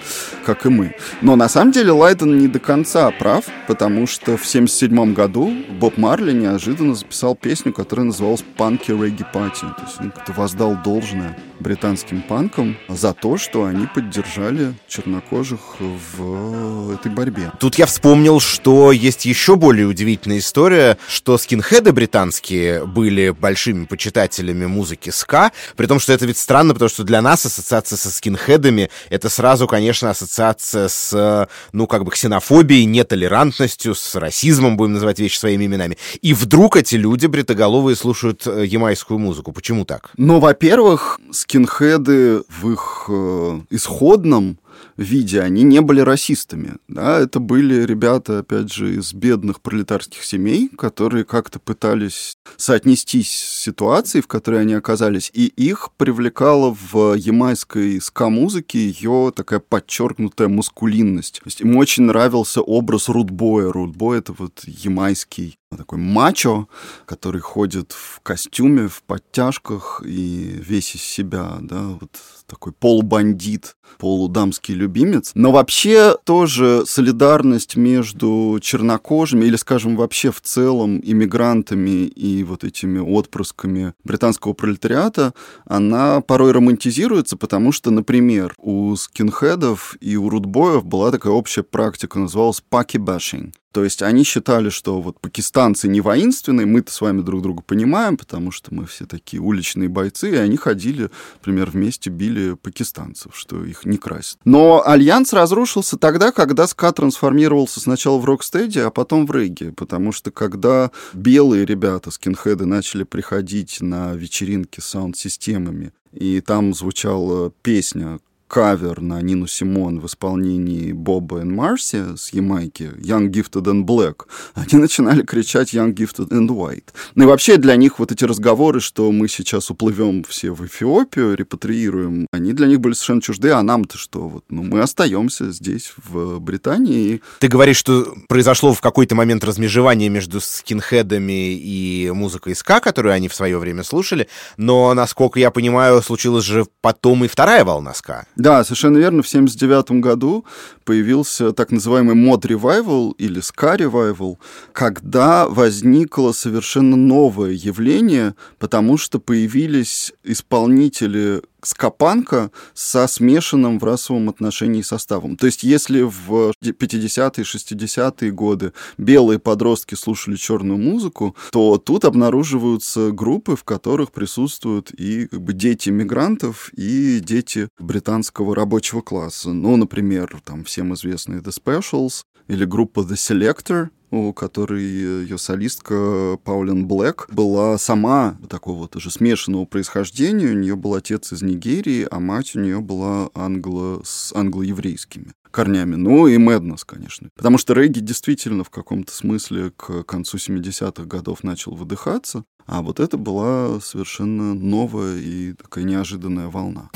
как и мы. Но на самом деле Лайден не до конца прав, потому что в 1977 году Боб Марли неожиданно записал песню, которая называлась «Панки Регги Пати». То есть он как-то воздал должное британским панкам за то, что они поддержали чернокожих в этой борьбе. Тут я вспомнил, что есть еще более удивительная история, что скинхеды британские были большими почитателями музыки ска, при том, что это ведь странно, потому что для нас ассоциация со скинхедами — это сразу, конечно, ассоциация с, ну, как бы ксенофобией, нетолерантностью, с расизмом, будем называть вещи своими именами. И вдруг эти люди бритоголовые слушают э, ямайскую музыку. Почему так? Ну, во-первых, скинхеды в их э, исходном виде, они не были расистами. Да? Это были ребята, опять же, из бедных пролетарских семей, которые как-то пытались соотнестись с ситуацией, в которой они оказались, и их привлекала в ямайской ска-музыке ее такая подчеркнутая мускулинность. То есть им очень нравился образ рудбоя. Рудбой — это вот ямайский такой мачо, который ходит в костюме, в подтяжках и весь из себя, да, вот такой полубандит, полудамский любимец. Но вообще тоже солидарность между чернокожими или, скажем, вообще в целом иммигрантами и вот этими отпрысками британского пролетариата, она порой романтизируется, потому что, например, у скинхедов и у рудбоев была такая общая практика, называлась паки-башинг. То есть они считали, что вот пакистанцы не воинственные, мы-то с вами друг друга понимаем, потому что мы все такие уличные бойцы, и они ходили, например, вместе били пакистанцев, что их не красит. Но альянс разрушился тогда, когда ска трансформировался сначала в рок-стеди, а потом в регги, потому что когда белые ребята, скинхеды, начали приходить на вечеринки с саунд-системами, и там звучала песня кавер на Нину Симон в исполнении Боба и Марси с Ямайки «Young Gifted and Black», они начинали кричать «Young Gifted and White». Ну и вообще для них вот эти разговоры, что мы сейчас уплывем все в Эфиопию, репатриируем, они для них были совершенно чужды, а нам-то что? Вот, ну, мы остаемся здесь, в Британии. Ты говоришь, что произошло в какой-то момент размежевание между скинхедами и музыкой ска, которую они в свое время слушали, но, насколько я понимаю, случилась же потом и вторая волна ска. Да, совершенно верно. В 1979 году появился так называемый мод ревайвал или ска ревайвал, когда возникло совершенно новое явление, потому что появились исполнители скопанка со смешанным в расовом отношении составом. То есть если в 50-е, 60-е годы белые подростки слушали черную музыку, то тут обнаруживаются группы, в которых присутствуют и как бы, дети мигрантов, и дети британского рабочего класса. Ну, например, там всем известные The Specials или группа The Selector, у которой ее солистка Паулин Блэк была сама такого вот уже смешанного происхождения. У нее был отец из Нигерии, а мать у нее была англо... с англо-еврейскими корнями. Ну и Мэднес, конечно. Потому что регги действительно в каком-то смысле к концу 70-х годов начал выдыхаться, а вот это была совершенно новая и такая неожиданная волна.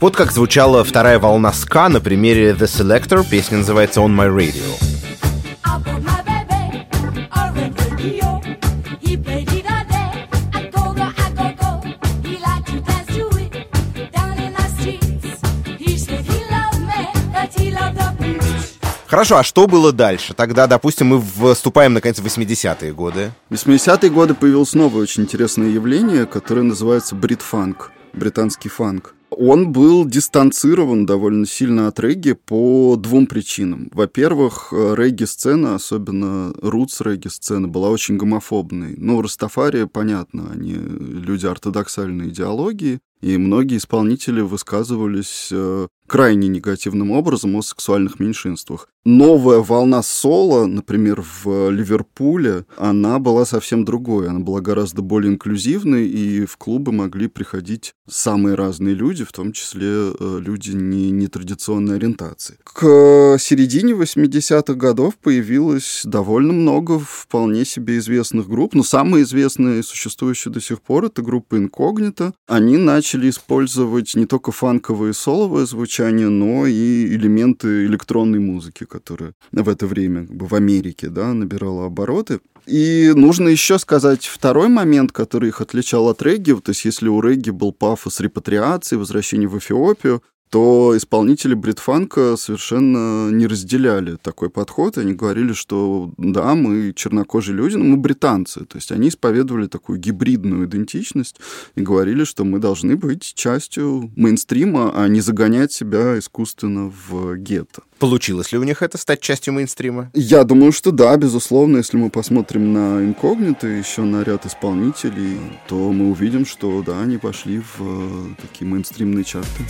Вот как звучала вторая волна ска на примере The Selector. Песня называется On My Radio. Хорошо, а что было дальше? Тогда, допустим, мы вступаем, наконец, в 80-е годы. В 80-е годы появилось новое очень интересное явление, которое называется бритфанк, британский фанк он был дистанцирован довольно сильно от регги по двум причинам. Во-первых, э, регги-сцена, особенно рутс регги-сцена, была очень гомофобной. Ну, Растафария, понятно, они люди ортодоксальной идеологии, и многие исполнители высказывались э, крайне негативным образом о сексуальных меньшинствах. Новая волна соло, например, в Ливерпуле, она была совсем другой. Она была гораздо более инклюзивной, и в клубы могли приходить самые разные люди, в том числе э, люди не нетрадиционной ориентации. К середине 80-х годов появилось довольно много вполне себе известных групп, но самые известные, существующие до сих пор, это группа Инкогнито. Они начали использовать не только фанковые соловые звучания, но и элементы электронной музыки, которая в это время как бы, в Америке да, набирала обороты. И нужно еще сказать второй момент, который их отличал от регги. То есть если у регги был пафос репатриации, возвращения в Эфиопию, то исполнители бритфанка совершенно не разделяли такой подход. Они говорили, что да, мы чернокожие люди, но мы британцы. То есть они исповедовали такую гибридную идентичность и говорили, что мы должны быть частью мейнстрима, а не загонять себя искусственно в гетто. Получилось ли у них это стать частью мейнстрима? Я думаю, что да, безусловно. Если мы посмотрим на инкогнито, еще на ряд исполнителей, то мы увидим, что да, они пошли в э, такие мейнстримные чарты.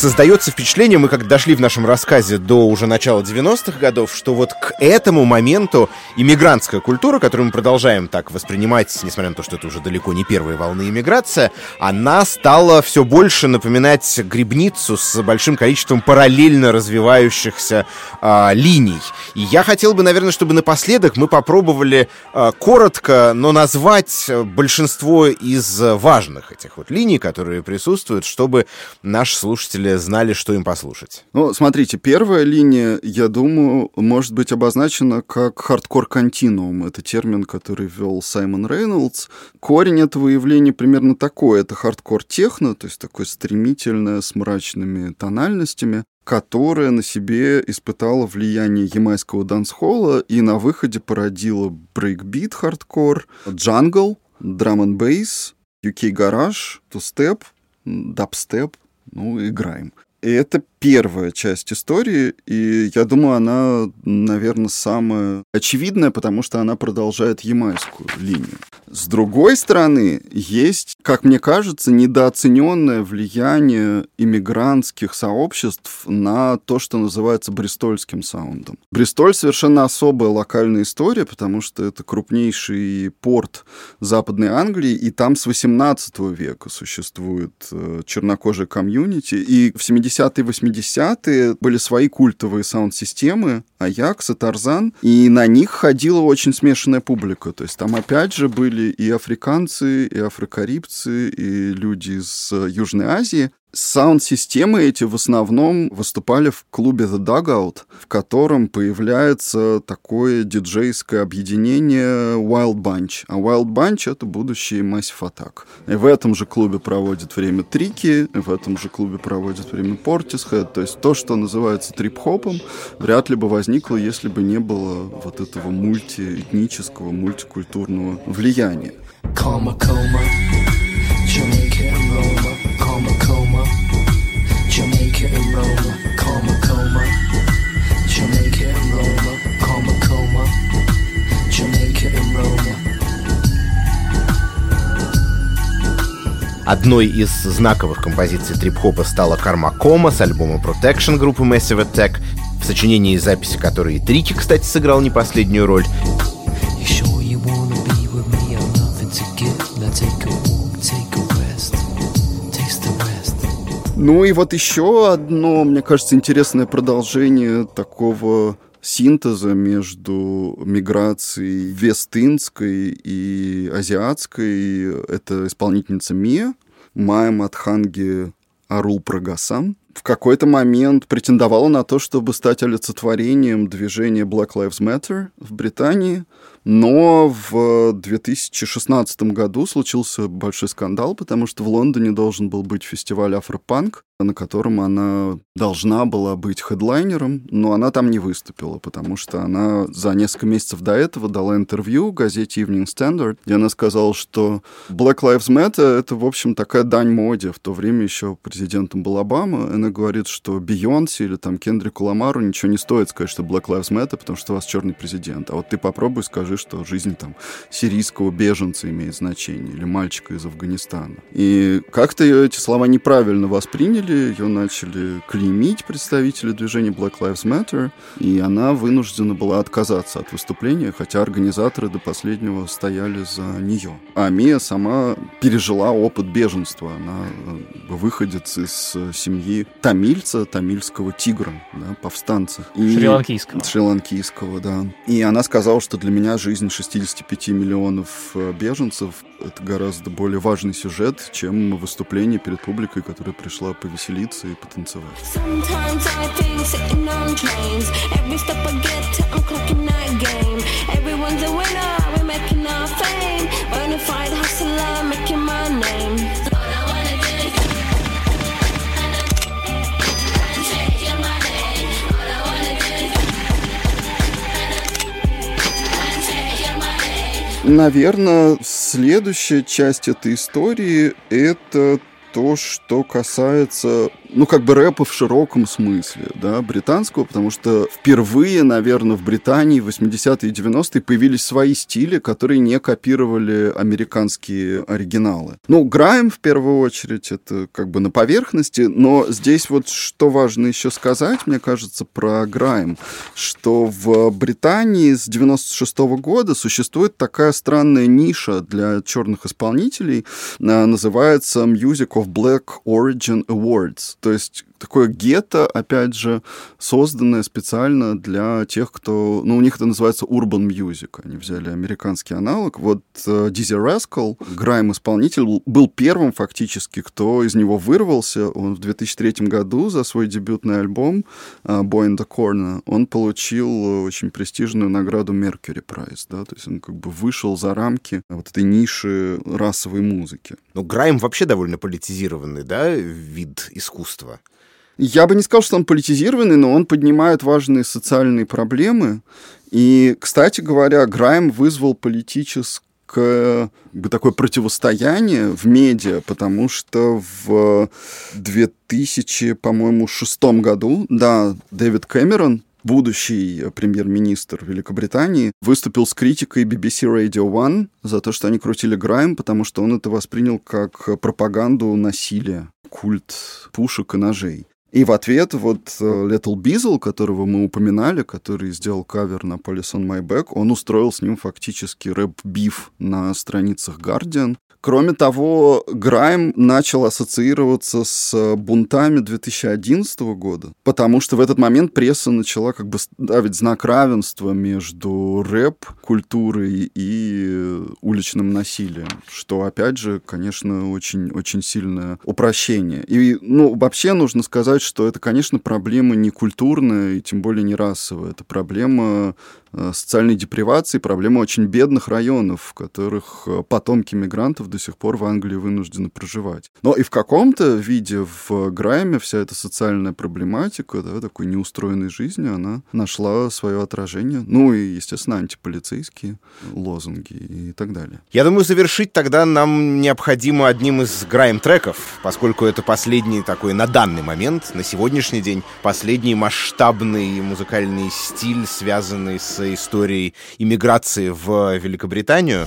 Создается впечатление, мы как дошли в нашем рассказе до уже начала 90-х годов, что вот к этому моменту иммигрантская культура, которую мы продолжаем так воспринимать, несмотря на то, что это уже далеко не первая волна иммиграция, она стала все больше напоминать грибницу с большим количеством параллельно развивающихся а, линий. И я хотел бы, наверное, чтобы напоследок мы попробовали а, коротко, но назвать большинство из важных этих вот линий, которые присутствуют, чтобы наши слушатели знали, что им послушать. Ну, смотрите, первая линия, я думаю, может быть обозначена как хардкор-континуум. Это термин, который ввел Саймон Рейнольдс. Корень этого явления примерно такой. Это хардкор-техно, то есть такое стремительное, с мрачными тональностями которая на себе испытала влияние ямайского дансхолла и на выходе породила брейкбит хардкор, джангл, драм н бейс, UK гараж, тустеп, дабстеп, ну, играем. И это первая часть истории, и я думаю, она, наверное, самая очевидная, потому что она продолжает ямайскую линию. С другой стороны, есть, как мне кажется, недооцененное влияние иммигрантских сообществ на то, что называется бристольским саундом. Бристоль совершенно особая локальная история, потому что это крупнейший порт Западной Англии, и там с 18 века существует э, чернокожая комьюнити, и в 70-е 80-е были свои культовые саунд-системы, Аякс и Тарзан, и на них ходила очень смешанная публика. То есть там опять же были и африканцы, и афрокарибцы, и люди из Южной Азии. Саунд-системы эти в основном выступали в клубе The Dugout, в котором появляется такое диджейское объединение Wild Bunch. А Wild Bunch — это будущий Massive Attack. И в этом же клубе проводит время Трики, в этом же клубе проводит время Portishead. То есть то, что называется трип-хопом, вряд ли бы возникло, если бы не было вот этого мультиэтнического, мультикультурного влияния. Coma, coma, And Roma, coma, coma, Jamaica and Roma, coma, coma, Jamaica and Roma. Одной из знаковых композиций трип-хопа стала «Карма Кома» с альбома Protection группы Massive Attack, в сочинении и записи которой и Трики, кстати, сыграл не последнюю роль. Ну и вот еще одно, мне кажется, интересное продолжение такого синтеза между миграцией вестинской и азиатской. Это исполнительница Мия, Майя Матханги Арул Прагасан. В какой-то момент претендовала на то, чтобы стать олицетворением движения Black Lives Matter в Британии – но в 2016 году случился большой скандал, потому что в Лондоне должен был быть фестиваль Афропанк, на котором она должна была быть хедлайнером, но она там не выступила, потому что она за несколько месяцев до этого дала интервью газете Evening Standard, где она сказала, что Black Lives Matter — это, в общем, такая дань моде. В то время еще президентом был Обама. Она говорит, что Бейонсе или там Кендрику Ламару ничего не стоит сказать, что Black Lives Matter, потому что у вас черный президент. А вот ты попробуй скажи, что жизнь там сирийского беженца имеет значение, или мальчика из Афганистана. И как-то эти слова неправильно восприняли, ее начали клеймить представители движения Black Lives Matter, и она вынуждена была отказаться от выступления, хотя организаторы до последнего стояли за нее. А Мия сама пережила опыт беженства. Она э, выходец из семьи тамильца, тамильского тигра, да, повстанца. И... Шри-ланкийского. Шри-ланкийского, да. И она сказала, что для меня жизнь 65 миллионов э, беженцев — это гораздо более важный сюжет, чем выступление перед публикой, которая пришла повеселиться и потанцевать. Наверное, следующая часть этой истории — это то, что касается ну, как бы рэпа в широком смысле, да, британского, потому что впервые, наверное, в Британии в 80-е и 90-е появились свои стили, которые не копировали американские оригиналы. Ну, Грайм, в первую очередь, это как бы на поверхности, но здесь вот что важно еще сказать, мне кажется, про Грайм, что в Британии с 96 -го года существует такая странная ниша для черных исполнителей, а, называется Music of Black Origin Awards. То есть такое гетто, опять же, созданное специально для тех, кто... Ну, у них это называется urban music. Они взяли американский аналог. Вот Дизи Rascal, грайм-исполнитель, был первым фактически, кто из него вырвался. Он в 2003 году за свой дебютный альбом uh, Boy in the Corner он получил очень престижную награду Mercury Prize. Да? То есть он как бы вышел за рамки вот этой ниши расовой музыки. Ну, грайм вообще довольно политизированный, да, вид искусства. Я бы не сказал, что он политизированный, но он поднимает важные социальные проблемы. И, кстати говоря, Грайм вызвал политическое такое противостояние в медиа, потому что в 2000, по-моему, шестом году, да, Дэвид Кэмерон, будущий премьер-министр Великобритании, выступил с критикой BBC Radio One за то, что они крутили Грайм, потому что он это воспринял как пропаганду насилия, культ пушек и ножей. И в ответ вот э, Little Beazle, которого мы упоминали, который сделал кавер на Police on My Back, он устроил с ним фактически рэп-биф на страницах Guardian. Кроме того, Грайм начал ассоциироваться с бунтами 2011 года, потому что в этот момент пресса начала как бы ставить знак равенства между рэп-культурой и уличным насилием, что, опять же, конечно, очень, очень сильное упрощение. И, ну, вообще нужно сказать, что это, конечно, проблема не культурная и тем более не расовая. Это проблема Э, социальной депривации, проблема очень бедных районов, в которых э, потомки мигрантов до сих пор в Англии вынуждены проживать. Но и в каком-то виде в Грайме вся эта социальная проблематика, да, такой неустроенной жизни, она нашла свое отражение. Ну и, естественно, антиполицейские лозунги и так далее. Я думаю, завершить тогда нам необходимо одним из Грайм-треков, поскольку это последний такой на данный момент, на сегодняшний день, последний масштабный музыкальный стиль, связанный с историей иммиграции в Великобританию.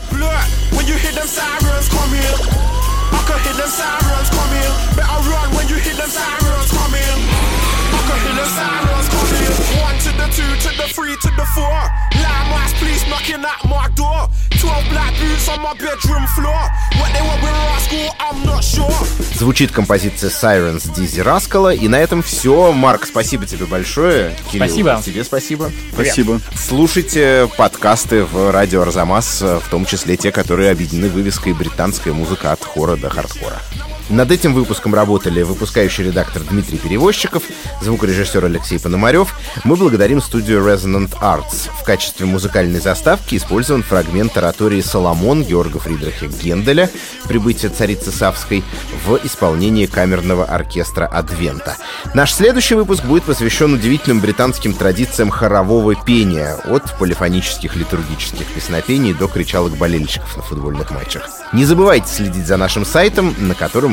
Звучит композиция Sirens Дизи Раскала. И на этом все. Марк, спасибо тебе большое. Кирилл, спасибо. Тебе спасибо. Спасибо. Слушайте подкасты в радио Арзамас, в том числе те, которые объединены вывеской «Британская музыка от хора до хардкора». Над этим выпуском работали выпускающий редактор Дмитрий Перевозчиков, звукорежиссер Алексей Пономарев. Мы благодарим студию Resonant Arts. В качестве музыкальной заставки использован фрагмент оратории «Соломон» Георга Фридриха Генделя «Прибытие царицы Савской» в исполнении камерного оркестра «Адвента». Наш следующий выпуск будет посвящен удивительным британским традициям хорового пения от полифонических литургических песнопений до кричалок болельщиков на футбольных матчах. Не забывайте следить за нашим сайтом, на котором